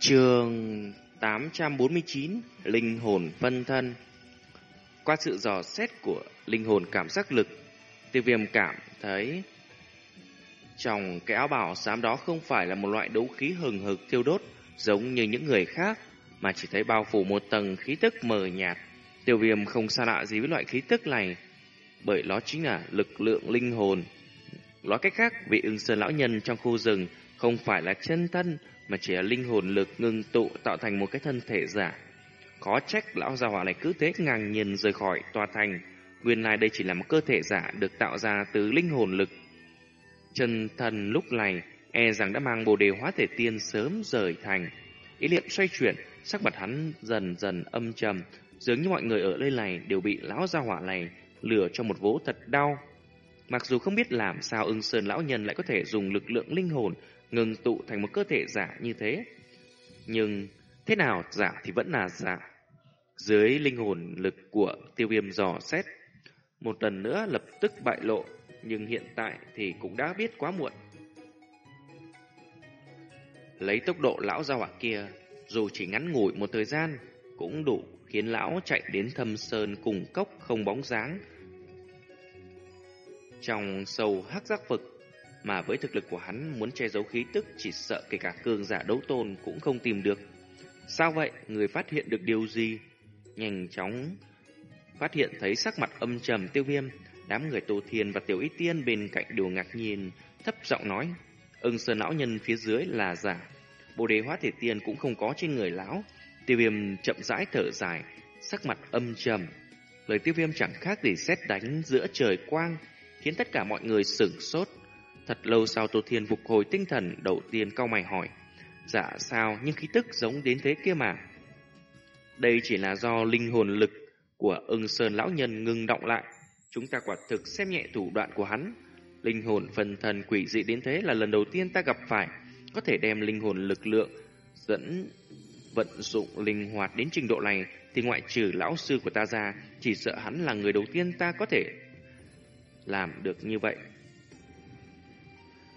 Trường 849 Linh hồn phân thân Qua sự dò xét của linh hồn cảm giác lực, tiêu viêm cảm thấy trong cái áo bảo xám đó không phải là một loại đấu khí hừng hực thiêu đốt giống như những người khác, mà chỉ thấy bao phủ một tầng khí tức mờ nhạt. Tiêu viêm không xa lạ gì với loại khí tức này, bởi nó chính là lực lượng linh hồn. Nói cách khác, vị ưng sơn lão nhân trong khu rừng không phải là chân thân, mà chỉ là linh hồn lực ngưng tụ tạo thành một cái thân thể giả. khó trách lão gia hỏa này cứ thế ngang nhiên rời khỏi tòa thành. Nguyên lai đây chỉ là một cơ thể giả được tạo ra từ linh hồn lực. Chân thần lúc này e rằng đã mang bồ đề hóa thể tiên sớm rời thành. Ý niệm xoay chuyển, sắc mặt hắn dần dần âm trầm, dường như mọi người ở nơi này đều bị lão gia hỏa này lừa cho một vố thật đau. Mặc dù không biết làm sao ưng sơn lão nhân lại có thể dùng lực lượng linh hồn ngừng tụ thành một cơ thể giả như thế. Nhưng thế nào giả thì vẫn là giả. Dưới linh hồn lực của tiêu viêm dò xét, một lần nữa lập tức bại lộ, nhưng hiện tại thì cũng đã biết quá muộn. Lấy tốc độ lão ra hỏa kia, dù chỉ ngắn ngủi một thời gian, cũng đủ khiến lão chạy đến thâm sơn cùng cốc không bóng dáng. Trong sâu hắc giác vực, mà với thực lực của hắn muốn che giấu khí tức chỉ sợ kể cả cường giả đấu tôn cũng không tìm được. Sao vậy? Người phát hiện được điều gì? Nhanh chóng phát hiện thấy sắc mặt âm trầm tiêu viêm, đám người Tô Thiên và Tiểu Y Tiên bên cạnh đều ngạc nhiên, thấp giọng nói, ưng sơn lão nhân phía dưới là giả. Bồ đề hóa thể tiên cũng không có trên người lão. Tiêu viêm chậm rãi thở dài, sắc mặt âm trầm. Lời tiêu viêm chẳng khác gì xét đánh giữa trời quang, khiến tất cả mọi người sửng sốt. Thật lâu sau Tô Thiên phục hồi tinh thần đầu tiên cao mày hỏi. Dạ sao nhưng khí tức giống đến thế kia mà. Đây chỉ là do linh hồn lực của ưng sơn lão nhân ngừng động lại. Chúng ta quả thực xem nhẹ thủ đoạn của hắn. Linh hồn phần thần quỷ dị đến thế là lần đầu tiên ta gặp phải. Có thể đem linh hồn lực lượng dẫn vận dụng linh hoạt đến trình độ này thì ngoại trừ lão sư của ta ra, chỉ sợ hắn là người đầu tiên ta có thể làm được như vậy.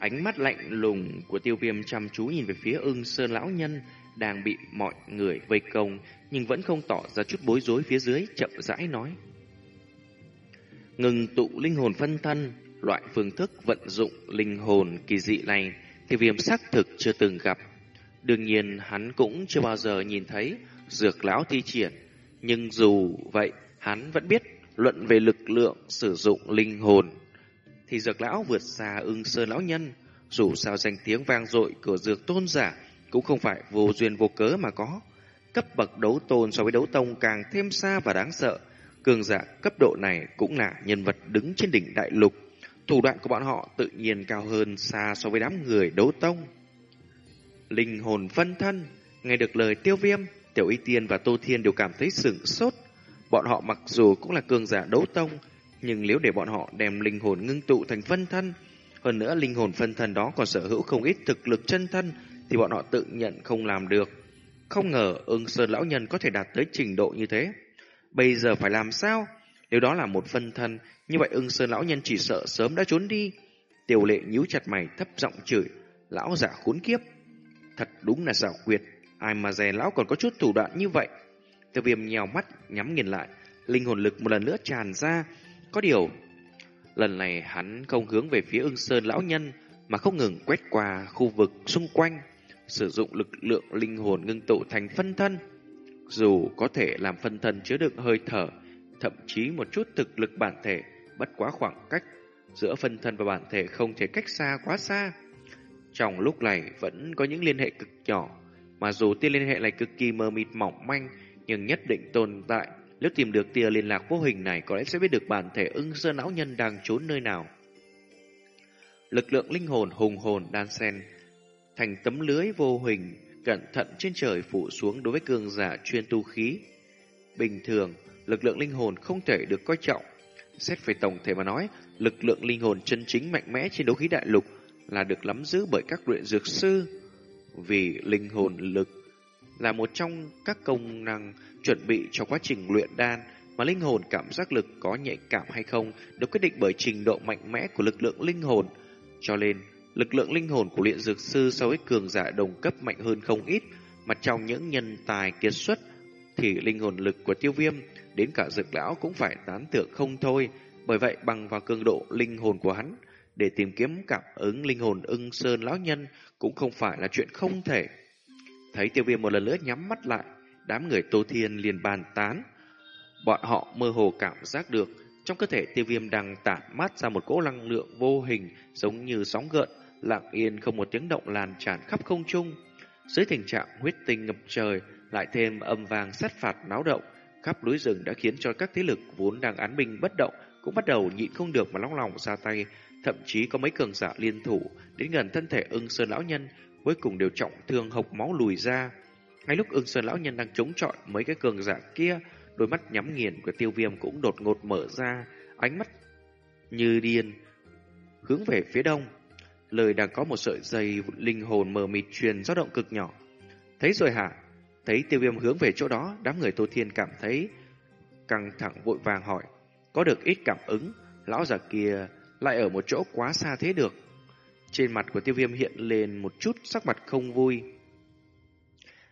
Ánh mắt lạnh lùng của tiêu viêm chăm chú nhìn về phía ưng sơn lão nhân đang bị mọi người vây công nhưng vẫn không tỏ ra chút bối rối phía dưới chậm rãi nói. Ngừng tụ linh hồn phân thân, loại phương thức vận dụng linh hồn kỳ dị này tiêu viêm xác thực chưa từng gặp. Đương nhiên hắn cũng chưa bao giờ nhìn thấy dược lão thi triển, nhưng dù vậy hắn vẫn biết luận về lực lượng sử dụng linh hồn thì dược lão vượt xa ưng sơn lão nhân. Dù sao danh tiếng vang dội của dược tôn giả cũng không phải vô duyên vô cớ mà có. Cấp bậc đấu tôn so với đấu tông càng thêm xa và đáng sợ. Cường giả cấp độ này cũng là nhân vật đứng trên đỉnh đại lục. Thủ đoạn của bọn họ tự nhiên cao hơn xa so với đám người đấu tông. Linh hồn phân thân, nghe được lời tiêu viêm, Tiểu Y Tiên và Tô Thiên đều cảm thấy sửng sốt. Bọn họ mặc dù cũng là cường giả đấu tông, nhưng nếu để bọn họ đem linh hồn ngưng tụ thành phân thân, hơn nữa linh hồn phân thân đó còn sở hữu không ít thực lực chân thân, thì bọn họ tự nhận không làm được. Không ngờ ưng sơn lão nhân có thể đạt tới trình độ như thế. Bây giờ phải làm sao? Nếu đó là một phân thân, như vậy ưng sơn lão nhân chỉ sợ sớm đã trốn đi. Tiểu lệ nhíu chặt mày thấp giọng chửi, lão giả khốn kiếp. Thật đúng là xảo quyệt, ai mà dè lão còn có chút thủ đoạn như vậy. Tiêu viêm nhèo mắt, nhắm nghiền lại, linh hồn lực một lần nữa tràn ra, có điều, lần này hắn không hướng về phía ưng sơn lão nhân mà không ngừng quét qua khu vực xung quanh, sử dụng lực lượng linh hồn ngưng tụ thành phân thân. Dù có thể làm phân thân chứa đựng hơi thở, thậm chí một chút thực lực bản thể, bất quá khoảng cách giữa phân thân và bản thể không thể cách xa quá xa. Trong lúc này vẫn có những liên hệ cực nhỏ, mà dù tiên liên hệ này cực kỳ mờ mịt mỏng manh, nhưng nhất định tồn tại nếu tìm được tia liên lạc vô hình này có lẽ sẽ biết được bản thể ưng sơn lão nhân đang trốn nơi nào. Lực lượng linh hồn hùng hồn đan sen thành tấm lưới vô hình cẩn thận trên trời phủ xuống đối với cường giả chuyên tu khí. Bình thường, lực lượng linh hồn không thể được coi trọng. Xét về tổng thể mà nói, lực lượng linh hồn chân chính mạnh mẽ trên đấu khí đại lục là được nắm giữ bởi các luyện dược sư. Vì linh hồn lực là một trong các công năng chuẩn bị cho quá trình luyện đan mà linh hồn cảm giác lực có nhạy cảm hay không được quyết định bởi trình độ mạnh mẽ của lực lượng linh hồn. Cho nên, lực lượng linh hồn của luyện dược sư so với cường giả đồng cấp mạnh hơn không ít, Mà trong những nhân tài kiệt xuất thì linh hồn lực của tiêu viêm đến cả dược lão cũng phải tán thưởng không thôi. Bởi vậy bằng vào cường độ linh hồn của hắn để tìm kiếm cảm ứng linh hồn ưng sơn lão nhân cũng không phải là chuyện không thể. Thấy tiêu viêm một lần nữa nhắm mắt lại, đám người Tô Thiên liền bàn tán. Bọn họ mơ hồ cảm giác được trong cơ thể tiêu viêm đang tản mát ra một cỗ năng lượng vô hình giống như sóng gợn, lặng yên không một tiếng động lan tràn khắp không trung. Dưới tình trạng huyết tinh ngập trời, lại thêm âm vàng sát phạt náo động, khắp núi rừng đã khiến cho các thế lực vốn đang án binh bất động cũng bắt đầu nhịn không được mà long lòng ra tay, thậm chí có mấy cường giả liên thủ đến gần thân thể ưng sơn lão nhân, cuối cùng đều trọng thương hộc máu lùi ra. Ngay lúc ưng sơn lão nhân đang chống chọi mấy cái cường giả kia, đôi mắt nhắm nghiền của tiêu viêm cũng đột ngột mở ra, ánh mắt như điên, hướng về phía đông. Lời đang có một sợi dây linh hồn mờ mịt truyền dao động cực nhỏ. Thấy rồi hả? Thấy tiêu viêm hướng về chỗ đó, đám người Tô Thiên cảm thấy căng thẳng vội vàng hỏi. Có được ít cảm ứng, lão già kia lại ở một chỗ quá xa thế được. Trên mặt của tiêu viêm hiện lên một chút sắc mặt không vui.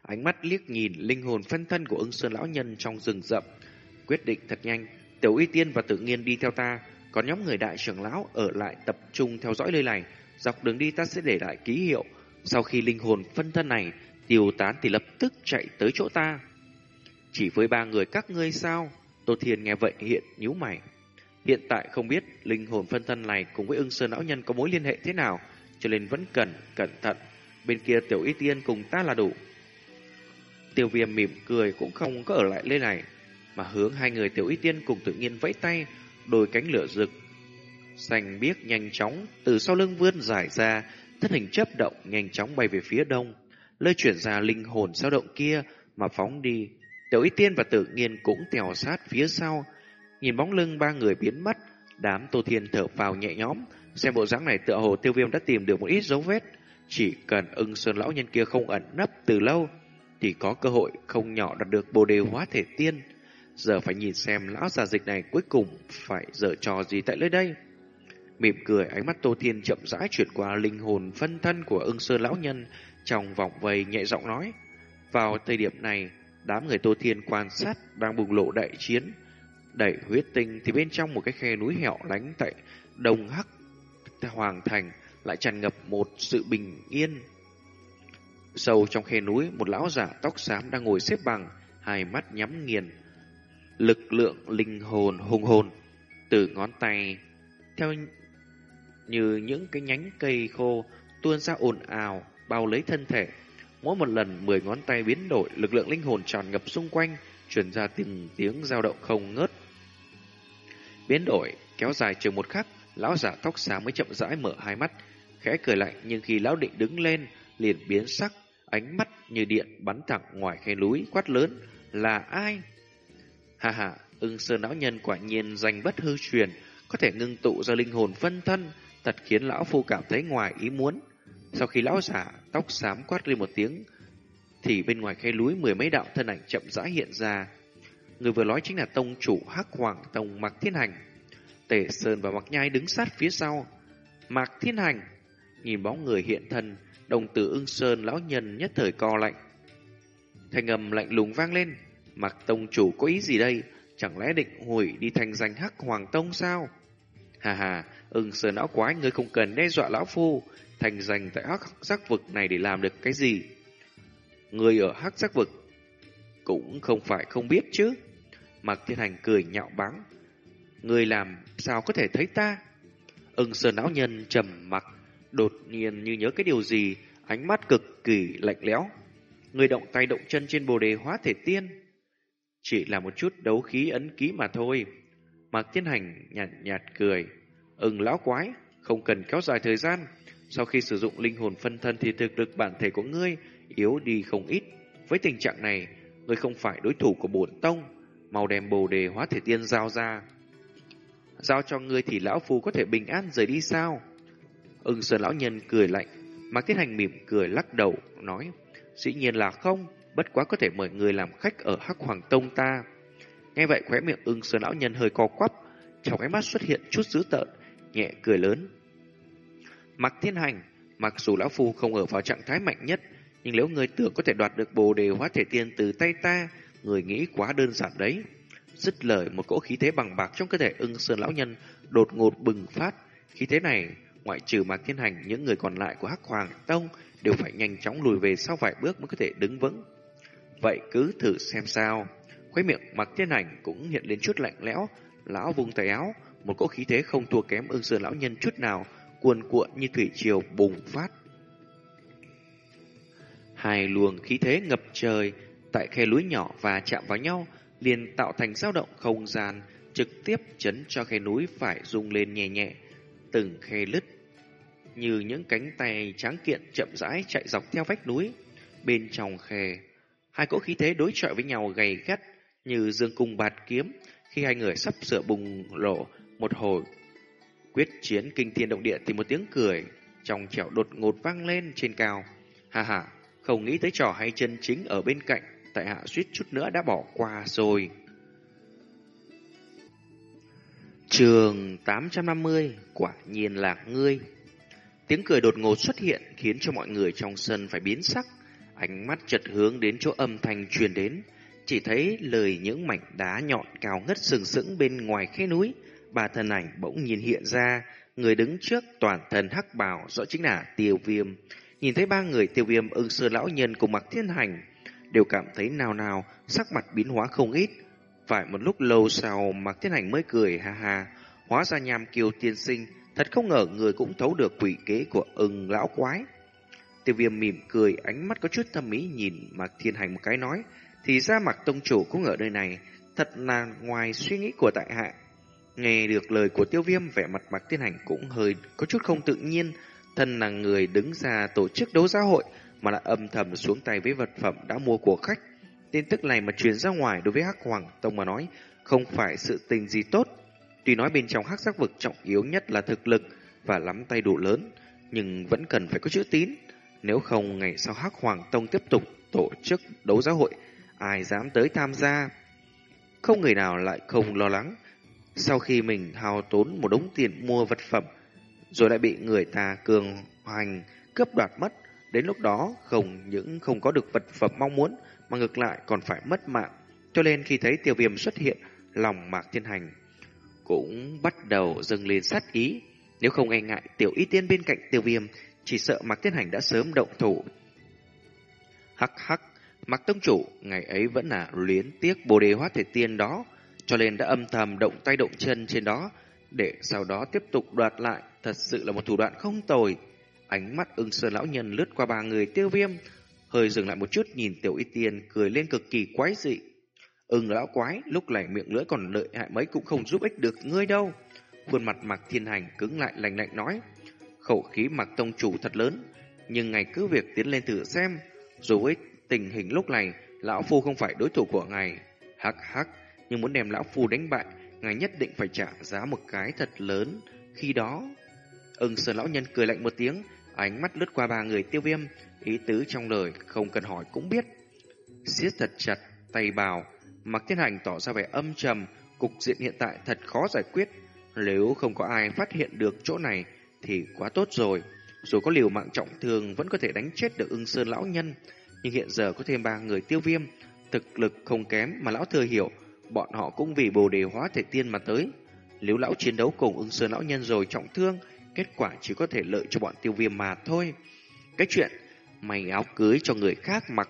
Ánh mắt liếc nhìn linh hồn phân thân của ưng sơn lão nhân trong rừng rậm. Quyết định thật nhanh, tiểu y tiên và tự nhiên đi theo ta, còn nhóm người đại trưởng lão ở lại tập trung theo dõi nơi này. Dọc đường đi ta sẽ để lại ký hiệu. Sau khi linh hồn phân thân này tiêu tán thì lập tức chạy tới chỗ ta. Chỉ với ba người các ngươi sao? Tô Thiên nghe vậy hiện nhíu mày. Hiện tại không biết linh hồn phân thân này cùng với ưng sơn lão nhân có mối liên hệ thế nào, cho nên vẫn cần cẩn thận. Bên kia tiểu y tiên cùng ta là đủ. Tiêu viêm mỉm cười cũng không có ở lại nơi này, mà hướng hai người tiểu y tiên cùng tự nhiên vẫy tay, đôi cánh lửa rực. Xanh biếc nhanh chóng, từ sau lưng vươn dài ra, thân hình chấp động nhanh chóng bay về phía đông, lơi chuyển ra linh hồn dao động kia mà phóng đi. Tiểu y tiên và tự nhiên cũng tèo sát phía sau, nhìn bóng lưng ba người biến mất, đám tô thiên thở vào nhẹ nhõm, xem bộ dáng này tựa hồ tiêu viêm đã tìm được một ít dấu vết. Chỉ cần ưng sơn lão nhân kia không ẩn nấp từ lâu, thì có cơ hội không nhỏ đạt được bồ đề hóa thể tiên. Giờ phải nhìn xem lão già dịch này cuối cùng phải dở trò gì tại nơi đây. Mỉm cười ánh mắt Tô Thiên chậm rãi chuyển qua linh hồn phân thân của ưng sơn lão nhân trong vòng vây nhẹ giọng nói. Vào thời điểm này, đám người Tô Thiên quan sát đang bùng lộ đại chiến. Đẩy huyết tinh thì bên trong một cái khe núi hẻo lánh tại Đông Hắc Hoàng Thành lại tràn ngập một sự bình yên Sâu trong khe núi, một lão giả tóc xám đang ngồi xếp bằng, hai mắt nhắm nghiền. Lực lượng linh hồn hùng hồn từ ngón tay theo như những cái nhánh cây khô tuôn ra ồn ào bao lấy thân thể. Mỗi một lần mười ngón tay biến đổi, lực lượng linh hồn tràn ngập xung quanh, truyền ra từng tiếng dao động không ngớt. Biến đổi kéo dài chừng một khắc, lão giả tóc xám mới chậm rãi mở hai mắt, khẽ cười lạnh nhưng khi lão định đứng lên, liền biến sắc, ánh mắt như điện bắn thẳng ngoài khe núi quát lớn là ai? Hà hà, ưng sơn lão nhân quả nhiên danh bất hư truyền, có thể ngưng tụ ra linh hồn phân thân, thật khiến lão phu cảm thấy ngoài ý muốn. Sau khi lão giả tóc xám quát lên một tiếng, thì bên ngoài khe núi mười mấy đạo thân ảnh chậm rãi hiện ra. Người vừa nói chính là tông chủ Hắc Hoàng Tông Mạc Thiên Hành. Tề Sơn và Mạc Nhai đứng sát phía sau. Mạc Thiên Hành nhìn bóng người hiện thân, đồng tử ưng sơn lão nhân nhất thời co lạnh. Thanh âm lạnh lùng vang lên, mặc tông chủ có ý gì đây? Chẳng lẽ định hủy đi thành danh hắc hoàng tông sao? Hà hà, ưng sơn lão quái ngươi không cần đe dọa lão phu, thành danh tại hắc giác vực này để làm được cái gì? Người ở hắc giác vực cũng không phải không biết chứ. Mạc Thiên Hành cười nhạo báng. Người làm sao có thể thấy ta? Ưng sơn lão nhân trầm mặc Đột nhiên như nhớ cái điều gì, ánh mắt cực kỳ lạnh lẽo. Người động tay động chân trên bồ đề hóa thể tiên. Chỉ là một chút đấu khí ấn ký mà thôi. Mạc Thiên Hành nhạt nhạt cười. Ừng lão quái, không cần kéo dài thời gian. Sau khi sử dụng linh hồn phân thân thì thực lực bản thể của ngươi yếu đi không ít. Với tình trạng này, ngươi không phải đối thủ của bổn tông. Màu đem bồ đề hóa thể tiên giao ra. Giao cho ngươi thì lão phu có thể bình an rời đi sao? Ưng Sơn lão nhân cười lạnh, Mạc Thiết Hành mỉm cười lắc đầu, nói, dĩ nhiên là không, bất quá có thể mời người làm khách ở Hắc Hoàng Tông ta. Nghe vậy khóe miệng ưng Sơn lão nhân hơi co quắp, trong ánh mắt xuất hiện chút dữ tợn, nhẹ cười lớn. Mạc Thiên Hành, mặc dù lão phu không ở vào trạng thái mạnh nhất, Nhưng nếu người tưởng có thể đoạt được bồ đề hóa thể tiên từ tay ta, người nghĩ quá đơn giản đấy. Dứt lời một cỗ khí thế bằng bạc trong cơ thể ưng sơn lão nhân đột ngột bừng phát. Khí thế này, ngoại trừ mà Thiên Hành, những người còn lại của Hắc Hoàng Tông đều phải nhanh chóng lùi về sau vài bước mới có thể đứng vững. Vậy cứ thử xem sao. Khuấy miệng mặc Thiên Hành cũng hiện lên chút lạnh lẽo, lão vùng tay áo, một cỗ khí thế không thua kém ưng sơn lão nhân chút nào, cuồn cuộn như thủy triều bùng phát. Hai luồng khí thế ngập trời tại khe núi nhỏ và chạm vào nhau, liền tạo thành dao động không gian, trực tiếp chấn cho khe núi phải rung lên nhẹ nhẹ, từng khe lứt như những cánh tay tráng kiện chậm rãi chạy dọc theo vách núi. Bên trong khe, hai cỗ khí thế đối chọi với nhau gay gắt như dương cung bạt kiếm khi hai người sắp sửa bùng lộ một hồi quyết chiến kinh thiên động địa thì một tiếng cười trong trẻo đột ngột vang lên trên cao. Ha ha, không nghĩ tới trò hay chân chính ở bên cạnh, tại hạ suýt chút nữa đã bỏ qua rồi. Trường 850, quả nhiên là ngươi. Tiếng cười đột ngột xuất hiện khiến cho mọi người trong sân phải biến sắc. Ánh mắt chợt hướng đến chỗ âm thanh truyền đến. Chỉ thấy lời những mảnh đá nhọn cao ngất sừng sững bên ngoài khe núi. Ba thân ảnh bỗng nhìn hiện ra. Người đứng trước toàn thân hắc bào rõ chính là tiêu viêm. Nhìn thấy ba người, tiêu viêm ưng Sư lão nhân cùng mặc thiên hành. Đều cảm thấy nào nào, sắc mặt biến hóa không ít. Phải một lúc lâu sau, mặc thiên hành mới cười, ha ha. Hóa ra nham kiều tiên sinh Thật không ngờ người cũng thấu được quỷ kế của ưng lão quái. Tiêu viêm mỉm cười, ánh mắt có chút thâm ý nhìn Mạc Thiên Hành một cái nói. Thì ra Mạc Tông Chủ cũng ở nơi này, thật là ngoài suy nghĩ của tại hạ. Nghe được lời của tiêu viêm, vẻ mặt Mạc Thiên Hành cũng hơi có chút không tự nhiên. Thân là người đứng ra tổ chức đấu giá hội, mà lại âm thầm xuống tay với vật phẩm đã mua của khách. Tin tức này mà truyền ra ngoài đối với Hắc Hoàng Tông mà nói, không phải sự tình gì tốt. Tuy nói bên trong hắc sắc vực trọng yếu nhất là thực lực và lắm tay đủ lớn, nhưng vẫn cần phải có chữ tín. Nếu không, ngày sau hắc hoàng tông tiếp tục tổ chức đấu giáo hội, ai dám tới tham gia. Không người nào lại không lo lắng. Sau khi mình hao tốn một đống tiền mua vật phẩm, rồi lại bị người ta cường hoành cướp đoạt mất, đến lúc đó không những không có được vật phẩm mong muốn, mà ngược lại còn phải mất mạng. Cho nên khi thấy tiêu viêm xuất hiện, lòng mạc thiên hành cũng bắt đầu dâng lên sát ý. Nếu không e ngại tiểu y tiên bên cạnh tiêu viêm, chỉ sợ Mạc Thiên Hành đã sớm động thủ. Hắc hắc, Mạc Tông Chủ, ngày ấy vẫn là luyến tiếc bồ đề hóa thể tiên đó, cho nên đã âm thầm động tay động chân trên đó, để sau đó tiếp tục đoạt lại, thật sự là một thủ đoạn không tồi. Ánh mắt ưng sơn lão nhân lướt qua ba người tiêu viêm, hơi dừng lại một chút nhìn tiểu y tiên cười lên cực kỳ quái dị. Ưng lão quái, lúc này miệng lưỡi còn lợi hại mấy cũng không giúp ích được ngươi đâu. Khuôn mặt mặc thiên hành cứng lại lạnh lạnh nói. Khẩu khí mặc tông chủ thật lớn, nhưng ngài cứ việc tiến lên thử xem. Dù với tình hình lúc này, lão phu không phải đối thủ của ngài. Hắc hắc, nhưng muốn đem lão phu đánh bại, ngài nhất định phải trả giá một cái thật lớn. Khi đó, ưng sơn lão nhân cười lạnh một tiếng, ánh mắt lướt qua ba người tiêu viêm, ý tứ trong lời không cần hỏi cũng biết. siết thật chặt, tay bào, Mặc Thiên Hành tỏ ra vẻ âm trầm, cục diện hiện tại thật khó giải quyết. Nếu không có ai phát hiện được chỗ này thì quá tốt rồi. Dù có liều mạng trọng thương vẫn có thể đánh chết được ưng sơn lão nhân. Nhưng hiện giờ có thêm ba người tiêu viêm, thực lực không kém mà lão thừa hiểu, bọn họ cũng vì bồ đề hóa thể tiên mà tới. Nếu lão chiến đấu cùng ưng sơn lão nhân rồi trọng thương, kết quả chỉ có thể lợi cho bọn tiêu viêm mà thôi. Cái chuyện mày áo cưới cho người khác mặc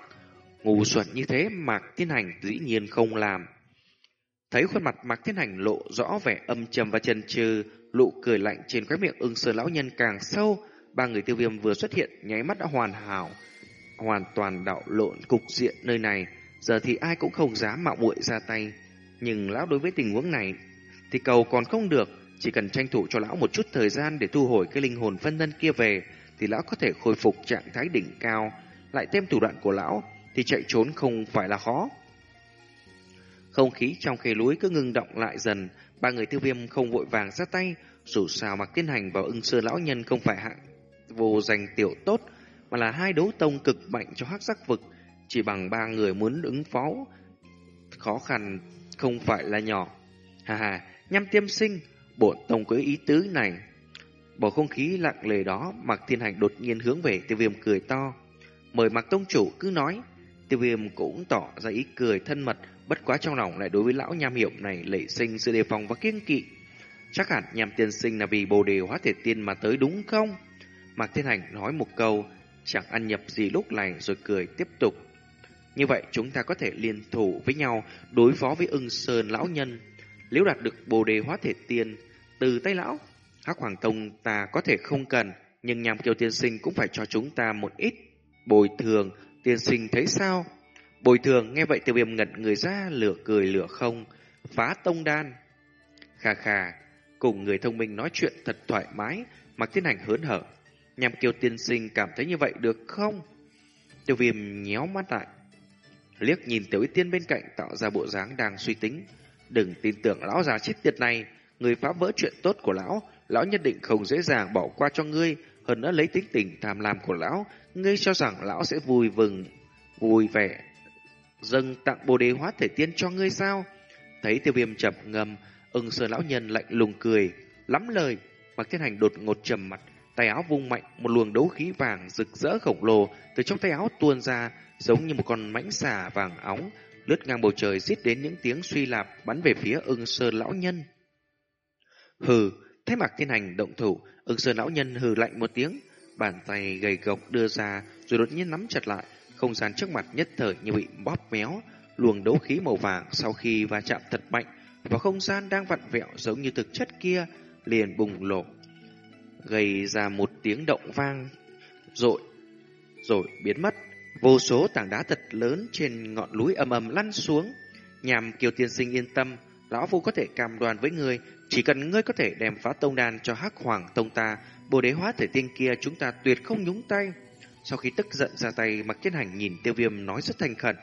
Ngu xuẩn như thế Mạc Thiên Hành dĩ nhiên không làm. Thấy khuôn mặt Mạc Thiên Hành lộ rõ vẻ âm trầm và chần chừ, lụ cười lạnh trên khóe miệng ưng sơ lão nhân càng sâu. Ba người tiêu viêm vừa xuất hiện, nháy mắt đã hoàn hảo, hoàn toàn đạo lộn cục diện nơi này. Giờ thì ai cũng không dám mạo muội ra tay. Nhưng lão đối với tình huống này thì cầu còn không được, chỉ cần tranh thủ cho lão một chút thời gian để thu hồi cái linh hồn phân thân kia về thì lão có thể khôi phục trạng thái đỉnh cao, lại thêm thủ đoạn của lão thì chạy trốn không phải là khó. Không khí trong khe núi cứ ngưng động lại dần, ba người tiêu viêm không vội vàng ra tay, dù sao mà tiến hành vào ưng sơ lão nhân không phải hạng vô danh tiểu tốt, mà là hai đấu tông cực mạnh cho hắc sắc vực, chỉ bằng ba người muốn ứng phó. Khó khăn không phải là nhỏ. Hà hà, nhằm tiêm sinh, bổn tông có ý tứ này. bỏ không khí lặng lề đó, Mạc Thiên Hành đột nhiên hướng về tiêu viêm cười to. Mời Mạc Tông Chủ cứ nói. Tiêu viêm cũng tỏ ra ý cười thân mật, bất quá trong lòng lại đối với lão nham hiệu này lệ sinh sự đề phòng và kiên kỵ. Chắc hẳn nhằm tiên sinh là vì bồ đề hóa thể tiên mà tới đúng không? Mạc Thiên Hành nói một câu, chẳng ăn nhập gì lúc này rồi cười tiếp tục. Như vậy chúng ta có thể liên thủ với nhau đối phó với ưng sơn lão nhân. Nếu đạt được bồ đề hóa thể tiên từ tay lão, Hắc Hoàng Tông ta có thể không cần, nhưng nhằm kiều tiên sinh cũng phải cho chúng ta một ít bồi thường. Tiên sinh thấy sao? Bồi thường nghe vậy tiêu viêm ngẩn người ra lửa cười lửa không, phá tông đan. Khà khà, cùng người thông minh nói chuyện thật thoải mái, mặc tiến hành hớn hở. Nhằm kiều tiên sinh cảm thấy như vậy được không? Tiêu viêm nhéo mắt lại. Liếc nhìn tiểu y tiên bên cạnh tạo ra bộ dáng đang suy tính. Đừng tin tưởng lão già chết tiệt này, người phá vỡ chuyện tốt của lão, lão nhất định không dễ dàng bỏ qua cho ngươi, hơn nữa lấy tính tình tham lam của lão, ngươi cho rằng lão sẽ vui vừng, vui vẻ, dâng tặng bồ đề hóa thể tiên cho ngươi sao? Thấy tiêu viêm chậm ngầm, ưng sơn lão nhân lạnh lùng cười, lắm lời, mặc thiên hành đột ngột trầm mặt, tay áo vung mạnh, một luồng đấu khí vàng rực rỡ khổng lồ từ trong tay áo tuôn ra, giống như một con mãnh xà vàng óng, lướt ngang bầu trời giết đến những tiếng suy lạp bắn về phía ưng sơn lão nhân. Hừ, thấy Mạc thiên hành động thủ, ưng sơn lão nhân hừ lạnh một tiếng, bàn tay gầy gộc đưa ra rồi đột nhiên nắm chặt lại, không gian trước mặt nhất thời như bị bóp méo, luồng đấu khí màu vàng sau khi va chạm thật mạnh và không gian đang vặn vẹo giống như thực chất kia liền bùng nổ gây ra một tiếng động vang rội rồi biến mất vô số tảng đá thật lớn trên ngọn núi ầm ầm lăn xuống nhằm kiều tiên sinh yên tâm lão phu có thể cam đoan với người chỉ cần ngươi có thể đem phá tông đan cho hắc hoàng tông ta, bồ đế hóa thể tiên kia chúng ta tuyệt không nhúng tay. Sau khi tức giận ra tay mặc thiên hành nhìn tiêu viêm nói rất thành khẩn.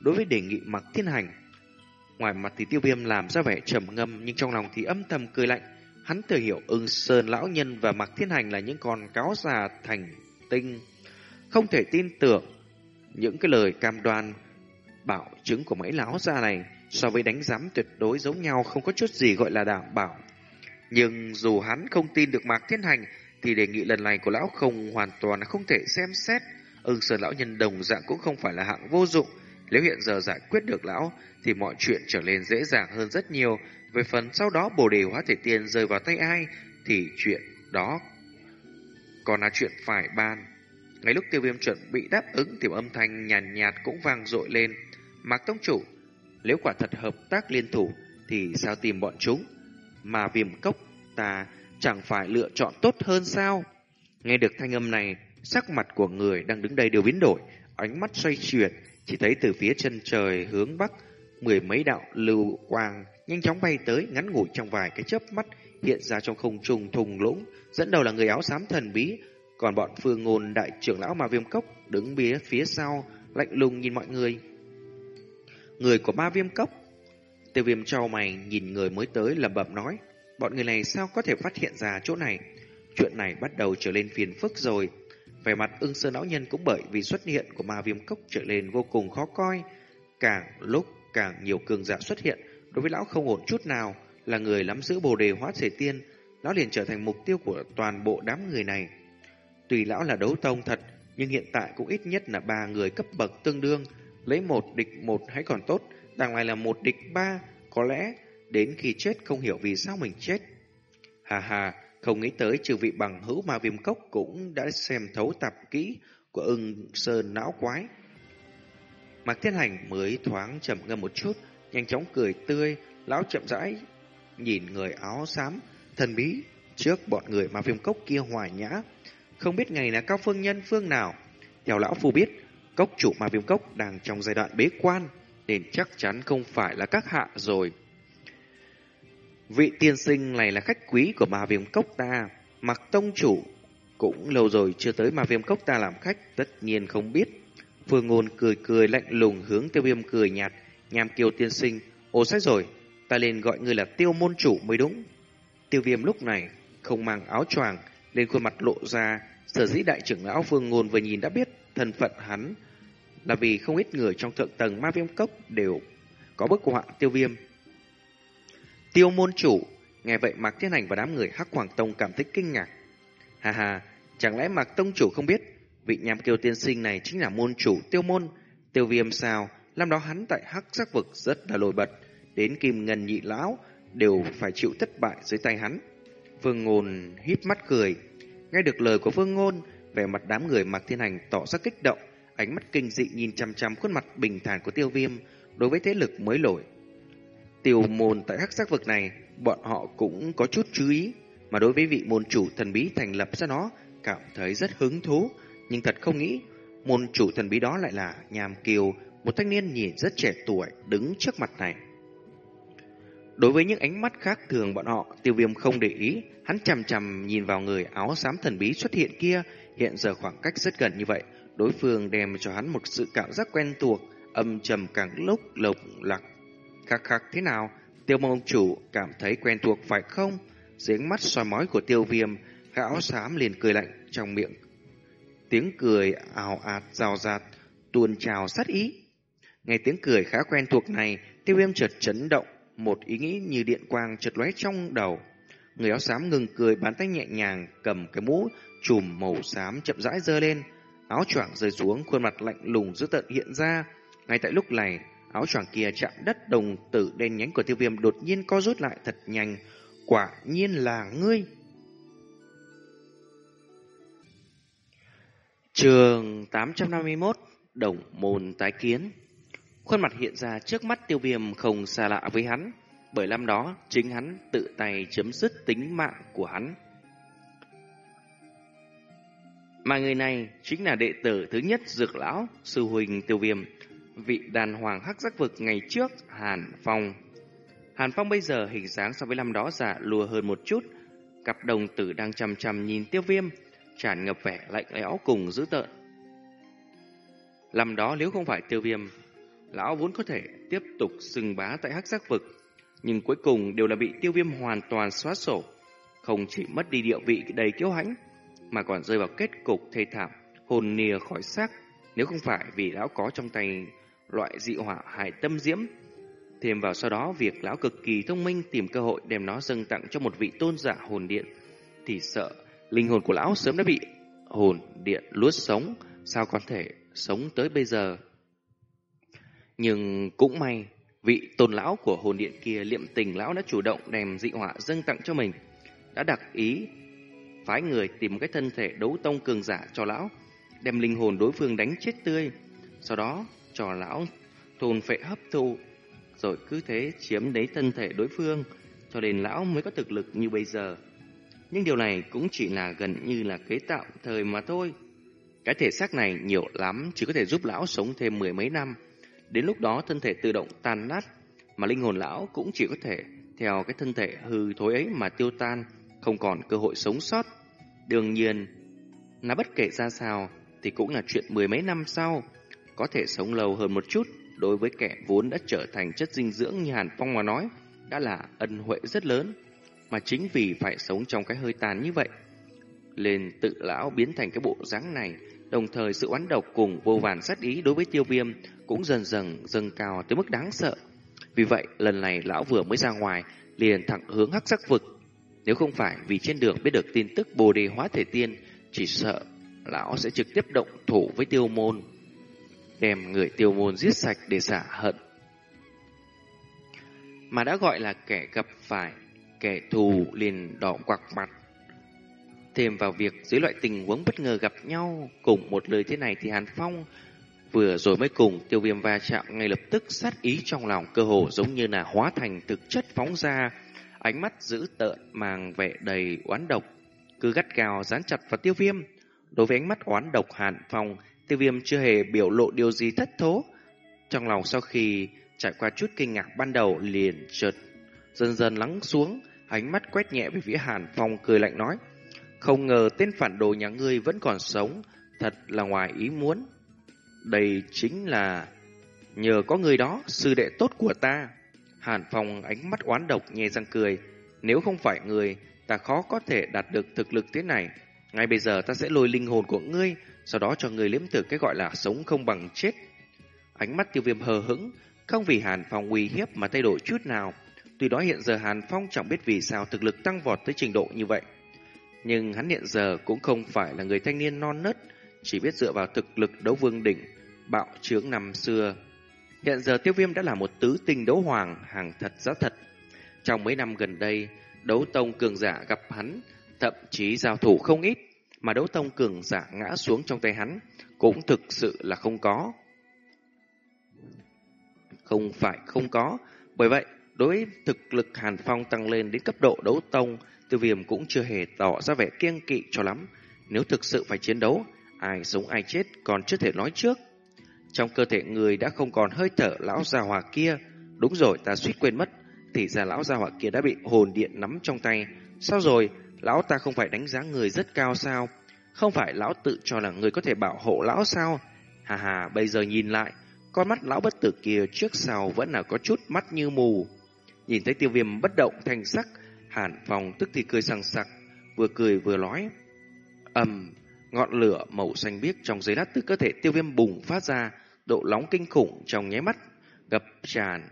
Đối với đề nghị mặc thiên hành, ngoài mặt thì tiêu viêm làm ra vẻ trầm ngâm, nhưng trong lòng thì âm thầm cười lạnh. Hắn tự hiểu ưng sơn lão nhân và mặc thiên hành là những con cáo già thành tinh. Không thể tin tưởng những cái lời cam đoan, bảo chứng của mấy lão già này so với đánh giám tuyệt đối giống nhau không có chút gì gọi là đảm bảo. Nhưng dù hắn không tin được Mạc Thiên Hành thì đề nghị lần này của lão không hoàn toàn không thể xem xét. Ừ, Ưng Sơn lão nhân đồng dạng cũng không phải là hạng vô dụng. Nếu hiện giờ giải quyết được lão thì mọi chuyện trở nên dễ dàng hơn rất nhiều về phần sau đó bồ đề hóa thể tiên rơi vào tay ai thì chuyện đó còn là chuyện phải bàn. Ngay lúc tiêu viêm chuẩn bị đáp ứng thì âm thanh nhàn nhạt, nhạt cũng vang dội lên. Mạc Tông Chủ, nếu quả thật hợp tác liên thủ thì sao tìm bọn chúng? Mà viêm cốc ta chẳng phải lựa chọn tốt hơn sao? Nghe được thanh âm này, sắc mặt của người đang đứng đây đều biến đổi, ánh mắt xoay chuyển, chỉ thấy từ phía chân trời hướng bắc, mười mấy đạo lưu quang nhanh chóng bay tới ngắn ngủi trong vài cái chớp mắt hiện ra trong không trung thùng lũng dẫn đầu là người áo xám thần bí còn bọn phương ngôn đại trưởng lão mà viêm cốc đứng bía phía sau lạnh lùng nhìn mọi người người của ma viêm cốc. Tiêu viêm trao mày nhìn người mới tới lẩm bẩm nói bọn người này sao có thể phát hiện ra chỗ này? Chuyện này bắt đầu trở lên phiền phức rồi. Vẻ mặt ưng sơn lão nhân cũng bởi vì xuất hiện của ma viêm cốc trở lên vô cùng khó coi. Càng lúc càng nhiều cường giả xuất hiện đối với lão không ổn chút nào, là người nắm giữ bồ đề hóa thể tiên, lão liền trở thành mục tiêu của toàn bộ đám người này. Tùy lão là đấu tông thật, nhưng hiện tại cũng ít nhất là ba người cấp bậc tương đương, lấy một địch một hãy còn tốt, đằng này là một địch ba, có lẽ đến khi chết không hiểu vì sao mình chết. Hà hà, không nghĩ tới trừ vị bằng hữu mà viêm cốc cũng đã xem thấu tạp kỹ của ưng sơn não quái. Mạc Thiên Hành mới thoáng trầm ngâm một chút, nhanh chóng cười tươi, lão chậm rãi nhìn người áo xám thần bí trước bọn người mà viêm cốc kia hòa nhã, không biết ngày là cao phương nhân phương nào. Theo lão phu biết, cốc chủ mà viêm cốc đang trong giai đoạn bế quan, nên chắc chắn không phải là các hạ rồi. Vị tiên sinh này là khách quý của ma viêm cốc ta, mặc tông chủ cũng lâu rồi chưa tới ma viêm cốc ta làm khách, tất nhiên không biết. Phương ngôn cười cười lạnh lùng hướng tiêu viêm cười nhạt, nhàm kiều tiên sinh, ồ sách rồi, ta lên gọi người là tiêu môn chủ mới đúng. Tiêu viêm lúc này không mang áo choàng lên khuôn mặt lộ ra, sở dĩ đại trưởng lão phương ngôn vừa nhìn đã biết thân phận hắn là vì không ít người trong thượng tầng ma viêm cốc đều có bức họa tiêu viêm. Tiêu môn chủ, nghe vậy Mạc Thiên Hành và đám người Hắc Hoàng Tông cảm thấy kinh ngạc. Hà hà, chẳng lẽ Mạc Tông chủ không biết vị nham kiêu tiên sinh này chính là môn chủ tiêu môn, tiêu viêm sao, năm đó hắn tại hắc giác vực rất là nổi bật, đến kim ngân nhị lão đều phải chịu thất bại dưới tay hắn. Vương Ngôn híp mắt cười, nghe được lời của Vương Ngôn, vẻ mặt đám người mặc thiên hành tỏ ra kích động, ánh mắt kinh dị nhìn chằm chằm khuôn mặt bình thản của tiêu viêm đối với thế lực mới nổi. Tiêu môn tại hắc sắc vực này, bọn họ cũng có chút chú ý, mà đối với vị môn chủ thần bí thành lập ra nó, cảm thấy rất hứng thú, nhưng thật không nghĩ môn chủ thần bí đó lại là Nhàm Kiều, một thanh niên nhìn rất trẻ tuổi đứng trước mặt này. Đối với những ánh mắt khác thường bọn họ, tiêu viêm không để ý, hắn chằm chằm nhìn vào người áo xám thần bí xuất hiện kia, hiện giờ khoảng cách rất gần như vậy, đối phương đem cho hắn một sự cảm giác quen thuộc, âm trầm càng lúc lộc lạc. Khắc khắc thế nào, tiêu mông chủ cảm thấy quen thuộc phải không? Giếng mắt soi mói của tiêu viêm, gã áo xám liền cười lạnh trong miệng. Tiếng cười ảo ạt rào rạt, tuôn trào sát ý. Nghe tiếng cười khá quen thuộc này, tiêu viêm chợt chấn động, một ý nghĩ như điện quang chợt lóe trong đầu. Người áo xám ngừng cười bàn tay nhẹ nhàng cầm cái mũ chùm màu xám chậm rãi dơ lên. Áo choàng rơi xuống, khuôn mặt lạnh lùng dữ tợn hiện ra. Ngay tại lúc này, áo choàng kia chạm đất đồng tử đen nhánh của tiêu viêm đột nhiên co rút lại thật nhanh. Quả nhiên là ngươi. Trường 851 Đồng môn tái kiến Khuôn mặt hiện ra trước mắt tiêu viêm không xa lạ với hắn, bởi năm đó chính hắn tự tay chấm dứt tính mạng của hắn. Mà người này chính là đệ tử thứ nhất dược lão, sư huynh tiêu viêm, vị đàn hoàng hắc giác vực ngày trước, Hàn Phong. Hàn Phong bây giờ hình dáng so với năm đó già lùa hơn một chút, cặp đồng tử đang chằm chằm nhìn tiêu viêm, tràn ngập vẻ lạnh lẽo cùng dữ tợn. làm đó nếu không phải tiêu viêm, lão vốn có thể tiếp tục sừng bá tại hắc giác vực, nhưng cuối cùng đều là bị tiêu viêm hoàn toàn xóa sổ. Không chỉ mất đi địa vị đầy kiêu hãnh, mà còn rơi vào kết cục thê thảm, hồn nìa khỏi xác. Nếu không phải vì lão có trong tay loại dị hỏa hại tâm diễm, thêm vào sau đó việc lão cực kỳ thông minh tìm cơ hội đem nó dâng tặng cho một vị tôn giả hồn điện, thì sợ linh hồn của lão sớm đã bị hồn điện luốt sống, sao có thể sống tới bây giờ. Nhưng cũng may, vị tôn lão của hồn điện kia liệm tình lão đã chủ động đem dị hỏa dâng tặng cho mình. Đã đặc ý, phái người tìm cái thân thể đấu tông cường giả cho lão, đem linh hồn đối phương đánh chết tươi. Sau đó, cho lão thôn phệ hấp thu, rồi cứ thế chiếm lấy thân thể đối phương, cho nên lão mới có thực lực như bây giờ. Nhưng điều này cũng chỉ là gần như là kế tạo thời mà thôi. Cái thể xác này nhiều lắm chỉ có thể giúp lão sống thêm mười mấy năm. Đến lúc đó thân thể tự động tan nát, mà linh hồn lão cũng chỉ có thể theo cái thân thể hư thối ấy mà tiêu tan, không còn cơ hội sống sót. Đương nhiên, là bất kể ra sao thì cũng là chuyện mười mấy năm sau, có thể sống lâu hơn một chút đối với kẻ vốn đã trở thành chất dinh dưỡng như Hàn Phong mà nói, đã là ân huệ rất lớn, mà chính vì phải sống trong cái hơi tàn như vậy, lên tự lão biến thành cái bộ dáng này, đồng thời sự oán độc cùng vô vàn sát ý đối với tiêu viêm cũng dần dần dâng cao tới mức đáng sợ. Vì vậy, lần này lão vừa mới ra ngoài, liền thẳng hướng hắc sắc vực. Nếu không phải vì trên đường biết được tin tức bồ đề hóa thể tiên, chỉ sợ lão sẽ trực tiếp động thủ với tiêu môn, đem người tiêu môn giết sạch để xả hận. Mà đã gọi là kẻ gặp phải, kẻ thù liền đỏ quạc mặt. Thêm vào việc dưới loại tình huống bất ngờ gặp nhau cùng một lời thế này thì Hàn Phong vừa rồi mới cùng tiêu viêm va chạm ngay lập tức sát ý trong lòng cơ hồ giống như là hóa thành thực chất phóng ra, ánh mắt dữ tợn mang vẻ đầy oán độc, cứ gắt gào dán chặt vào tiêu viêm. Đối với ánh mắt oán độc Hàn Phong, tiêu viêm chưa hề biểu lộ điều gì thất thố. Trong lòng sau khi trải qua chút kinh ngạc ban đầu liền chợt dần dần lắng xuống, ánh mắt quét nhẹ về phía Hàn Phong cười lạnh nói. Không ngờ tên phản đồ nhà ngươi vẫn còn sống, thật là ngoài ý muốn. Đây chính là nhờ có người đó, sư đệ tốt của ta. Hàn Phong ánh mắt oán độc nhẹ răng cười, nếu không phải người, ta khó có thể đạt được thực lực thế này. Ngay bây giờ ta sẽ lôi linh hồn của ngươi, sau đó cho ngươi liếm thử cái gọi là sống không bằng chết. Ánh mắt tiêu viêm hờ hững, không vì Hàn Phong uy hiếp mà thay đổi chút nào. Tuy đó hiện giờ Hàn Phong chẳng biết vì sao thực lực tăng vọt tới trình độ như vậy. Nhưng hắn hiện giờ cũng không phải là người thanh niên non nớt, chỉ biết dựa vào thực lực đấu vương đỉnh, bạo trướng năm xưa. Hiện giờ tiêu viêm đã là một tứ tinh đấu hoàng, hàng thật giá thật. Trong mấy năm gần đây, đấu tông cường giả gặp hắn, thậm chí giao thủ không ít, mà đấu tông cường giả ngã xuống trong tay hắn, cũng thực sự là không có. Không phải không có, bởi vậy, đối với thực lực Hàn Phong tăng lên đến cấp độ đấu tông, tiêu viêm cũng chưa hề tỏ ra vẻ kiêng kỵ cho lắm. Nếu thực sự phải chiến đấu, ai sống ai chết còn chưa thể nói trước. Trong cơ thể người đã không còn hơi thở lão già hòa kia. Đúng rồi, ta suýt quên mất. Thì ra lão già hòa kia đã bị hồn điện nắm trong tay. Sao rồi, lão ta không phải đánh giá người rất cao sao? Không phải lão tự cho là người có thể bảo hộ lão sao? Hà hà, bây giờ nhìn lại, con mắt lão bất tử kia trước sau vẫn là có chút mắt như mù. Nhìn thấy tiêu viêm bất động thành sắc, hàn phòng tức thì cười sằng sặc, vừa cười vừa nói. ầm ngọn lửa màu xanh biếc trong giấy lát từ cơ thể tiêu viêm bùng phát ra, độ nóng kinh khủng trong nháy mắt, gập tràn.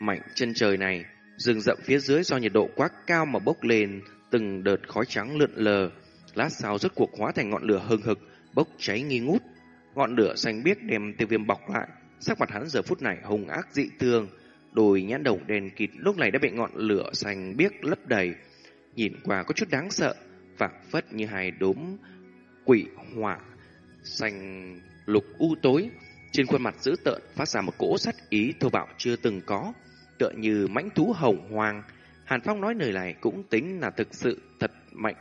Mảnh chân trời này, rừng rậm phía dưới do nhiệt độ quá cao mà bốc lên, từng đợt khói trắng lượn lờ, lát sau rốt cuộc hóa thành ngọn lửa hừng hực, bốc cháy nghi ngút. Ngọn lửa xanh biếc đem tiêu viêm bọc lại, sắc mặt hắn giờ phút này hung ác dị thường, đôi nhãn đồng đèn kịt lúc này đã bị ngọn lửa xanh biếc lấp đầy, nhìn qua có chút đáng sợ, phảng phất như hai đốm quỷ hỏa xanh lục u tối, trên khuôn mặt dữ tợn phát ra một cỗ sắt ý thô bạo chưa từng có, tựa như mãnh thú hồng hoang. Hàn Phong nói lời này cũng tính là thực sự thật mạnh,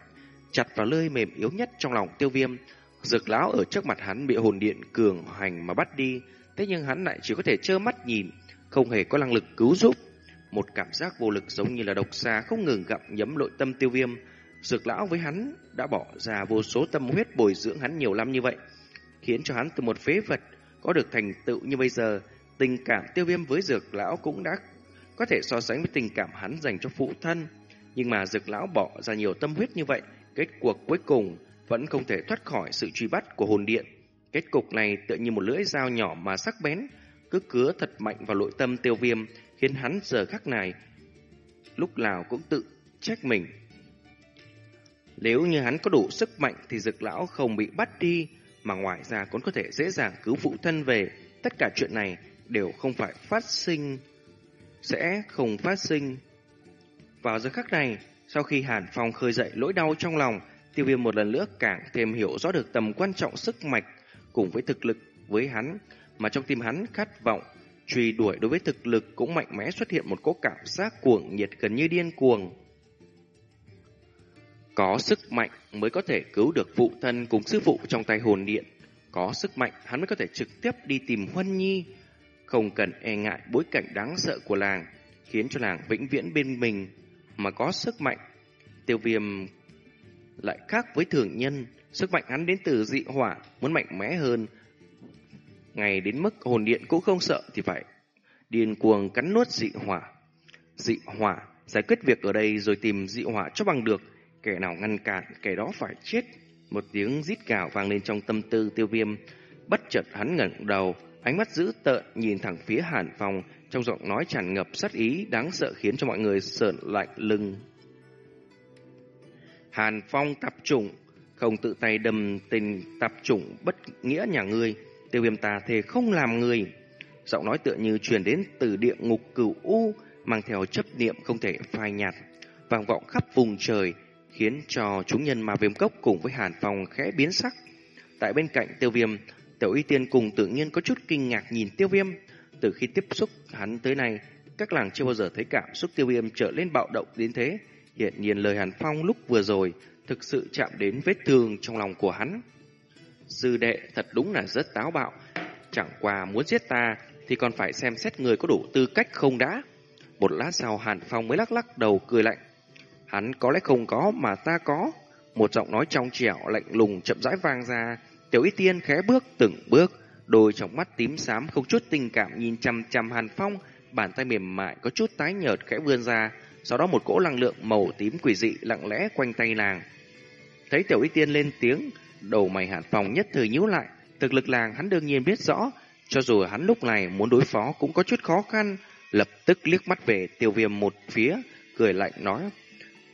chặt vào lơi mềm yếu nhất trong lòng tiêu viêm. Dược lão ở trước mặt hắn bị hồn điện cường hành mà bắt đi, thế nhưng hắn lại chỉ có thể trơ mắt nhìn, không hề có năng lực cứu giúp. Một cảm giác vô lực giống như là độc xà không ngừng gặm nhấm nội tâm tiêu viêm. Dược lão với hắn đã bỏ ra vô số tâm huyết bồi dưỡng hắn nhiều năm như vậy, khiến cho hắn từ một phế vật có được thành tựu như bây giờ. Tình cảm tiêu viêm với dược lão cũng đã có thể so sánh với tình cảm hắn dành cho phụ thân. Nhưng mà dược lão bỏ ra nhiều tâm huyết như vậy, kết cuộc cuối cùng vẫn không thể thoát khỏi sự truy bắt của hồn điện. Kết cục này tựa như một lưỡi dao nhỏ mà sắc bén, cứ cứa thật mạnh vào nội tâm tiêu viêm, khiến hắn giờ khắc này lúc nào cũng tự trách mình. Nếu như hắn có đủ sức mạnh thì dực lão không bị bắt đi, mà ngoài ra cũng có thể dễ dàng cứu phụ thân về. Tất cả chuyện này đều không phải phát sinh, sẽ không phát sinh. Vào giờ khắc này, sau khi Hàn Phong khơi dậy lỗi đau trong lòng, tiêu viêm một lần nữa càng thêm hiểu rõ được tầm quan trọng sức mạch cùng với thực lực với hắn, mà trong tim hắn khát vọng, truy đuổi đối với thực lực cũng mạnh mẽ xuất hiện một cỗ cảm giác cuồng nhiệt gần như điên cuồng. Có sức mạnh mới có thể cứu được phụ thân cùng sư phụ trong tay hồn điện. Có sức mạnh hắn mới có thể trực tiếp đi tìm Huân Nhi. Không cần e ngại bối cảnh đáng sợ của làng, khiến cho làng vĩnh viễn bên mình. Mà có sức mạnh, tiêu viêm lại khác với thường nhân. Sức mạnh hắn đến từ dị hỏa, muốn mạnh mẽ hơn. Ngày đến mức hồn điện cũng không sợ thì phải điên cuồng cắn nuốt dị hỏa. Dị hỏa, giải quyết việc ở đây rồi tìm dị hỏa cho bằng được Kẻ nào ngăn cản, kẻ đó phải chết. Một tiếng rít gào vang lên trong tâm tư tiêu viêm. Bất chợt hắn ngẩng đầu, ánh mắt dữ tợn nhìn thẳng phía Hàn Phong, trong giọng nói tràn ngập sát ý đáng sợ khiến cho mọi người sợn lạnh lưng. Hàn Phong tập trùng, không tự tay đâm tình tập trùng bất nghĩa nhà ngươi, tiêu viêm ta thề không làm người. Giọng nói tựa như truyền đến từ địa ngục cửu u, mang theo chấp niệm không thể phai nhạt, vang vọng khắp vùng trời, khiến cho chúng nhân mà viêm cốc cùng với Hàn Phong khẽ biến sắc. Tại bên cạnh tiêu viêm, tiểu y tiên cùng tự nhiên có chút kinh ngạc nhìn tiêu viêm. Từ khi tiếp xúc hắn tới nay, các làng chưa bao giờ thấy cảm xúc tiêu viêm trở lên bạo động đến thế. Hiện nhiên lời Hàn Phong lúc vừa rồi thực sự chạm đến vết thương trong lòng của hắn. Dư đệ thật đúng là rất táo bạo. Chẳng qua muốn giết ta thì còn phải xem xét người có đủ tư cách không đã. Một lát sau Hàn Phong mới lắc lắc đầu cười lạnh. Hắn có lẽ không có mà ta có. Một giọng nói trong trẻo lạnh lùng chậm rãi vang ra. Tiểu Y Tiên khẽ bước từng bước, đôi trong mắt tím xám không chút tình cảm nhìn chằm chằm Hàn Phong, bàn tay mềm mại có chút tái nhợt khẽ vươn ra, sau đó một cỗ năng lượng màu tím quỷ dị lặng lẽ quanh tay nàng. Thấy Tiểu Y Tiên lên tiếng, đầu mày Hàn Phong nhất thời nhíu lại, thực lực làng hắn đương nhiên biết rõ, cho dù hắn lúc này muốn đối phó cũng có chút khó khăn, lập tức liếc mắt về Tiêu Viêm một phía, cười lạnh nói: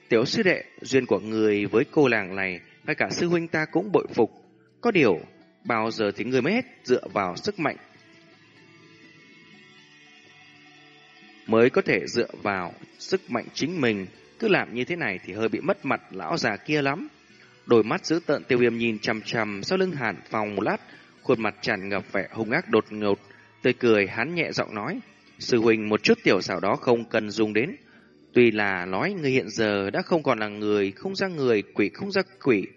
Tiểu sư đệ, duyên của người với cô làng này ngay cả sư huynh ta cũng bội phục. Có điều, bao giờ thì người mới hết dựa vào sức mạnh mới có thể dựa vào sức mạnh chính mình. Cứ làm như thế này thì hơi bị mất mặt lão già kia lắm. Đôi mắt giữ tợn tiêu viêm nhìn chằm chằm sau lưng hàn phòng một lát, khuôn mặt tràn ngập vẻ hung ác đột ngột. Tươi cười hắn nhẹ giọng nói, sư huynh một chút tiểu xảo đó không cần dùng đến. Tuy là nói người hiện giờ đã không còn là người, không ra người, quỷ không ra quỷ.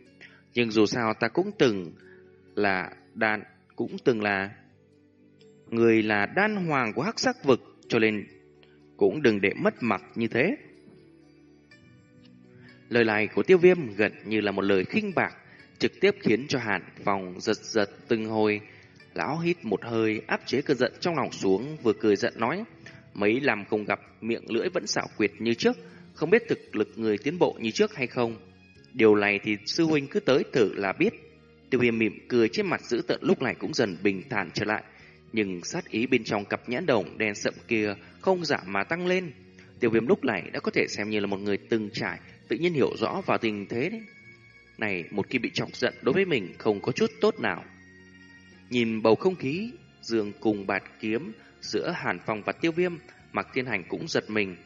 Nhưng dù sao ta cũng từng là đan, cũng từng là người là đan hoàng của hắc sắc vực, cho nên cũng đừng để mất mặt như thế. Lời này của tiêu viêm gần như là một lời khinh bạc, trực tiếp khiến cho hàn phòng giật giật từng hồi. Lão hít một hơi áp chế cơn giận trong lòng xuống vừa cười giận nói. Mấy làm không gặp miệng lưỡi vẫn xảo quyệt như trước, không biết thực lực người tiến bộ như trước hay không. Điều này thì sư huynh cứ tới thử là biết. Tiêu viêm mỉm cười trên mặt giữ tận lúc này cũng dần bình thản trở lại. Nhưng sát ý bên trong cặp nhãn đồng đen sậm kia không giảm mà tăng lên. Tiêu viêm lúc này đã có thể xem như là một người từng trải, tự nhiên hiểu rõ vào tình thế đấy. Này, một khi bị chọc giận đối với mình không có chút tốt nào. Nhìn bầu không khí, dương cùng bạt kiếm giữa Hàn Phong và Tiêu Viêm, Mạc Thiên Hành cũng giật mình.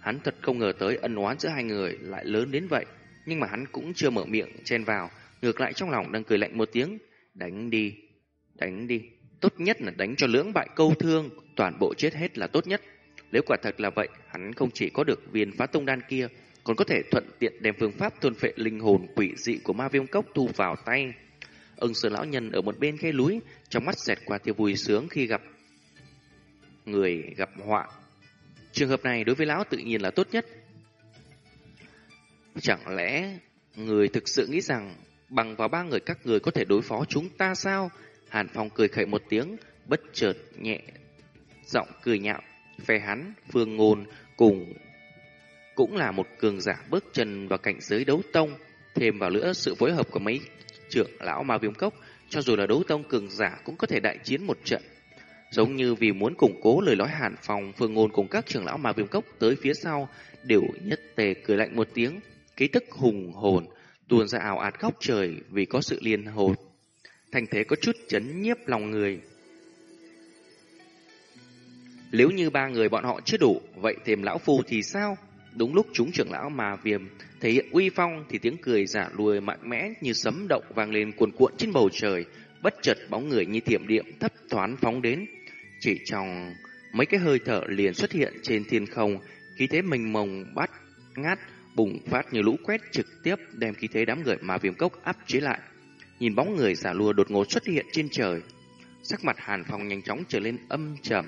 Hắn thật không ngờ tới ân oán giữa hai người lại lớn đến vậy, nhưng mà hắn cũng chưa mở miệng chen vào, ngược lại trong lòng đang cười lạnh một tiếng, đánh đi, đánh đi. Tốt nhất là đánh cho lưỡng bại câu thương, toàn bộ chết hết là tốt nhất. Nếu quả thật là vậy, hắn không chỉ có được viên phá tông đan kia, còn có thể thuận tiện đem phương pháp thôn phệ linh hồn quỷ dị của ma viêm cốc thu vào tay. Ưng sư lão nhân ở một bên khe núi, trong mắt xẹt qua tia vui sướng khi gặp người gặp họa. Trường hợp này đối với lão tự nhiên là tốt nhất. Chẳng lẽ người thực sự nghĩ rằng bằng vào ba người các người có thể đối phó chúng ta sao? Hàn Phong cười khẩy một tiếng, bất chợt nhẹ giọng cười nhạo, phe hắn, Phương Ngôn cùng cũng là một cường giả bước chân vào cảnh giới đấu tông, thêm vào nữa sự phối hợp của mấy trưởng lão ma viêm cốc, cho dù là đấu tông cường giả cũng có thể đại chiến một trận. Giống như vì muốn củng cố lời nói hàn phòng, Phương Ngôn cùng các trưởng lão mà viêm cốc tới phía sau, đều nhất tề cười lạnh một tiếng, ký tức hùng hồn, tuôn ra ảo ạt góc trời vì có sự liên hồn. Thành thế có chút chấn nhiếp lòng người. Nếu như ba người bọn họ chưa đủ, vậy thêm lão phu thì sao? Đúng lúc chúng trưởng lão mà viêm thể hiện uy phong thì tiếng cười giả lùi mạnh mẽ như sấm động vang lên cuồn cuộn trên bầu trời, bất chợt bóng người như thiểm điện thấp thoáng phóng đến. Chỉ trong mấy cái hơi thở liền xuất hiện trên thiên không, khí thế mênh mông bắt ngát bùng phát như lũ quét trực tiếp đem khí thế đám người mà viêm cốc áp chế lại. Nhìn bóng người giả lùa đột ngột xuất hiện trên trời, sắc mặt Hàn Phong nhanh chóng trở lên âm trầm,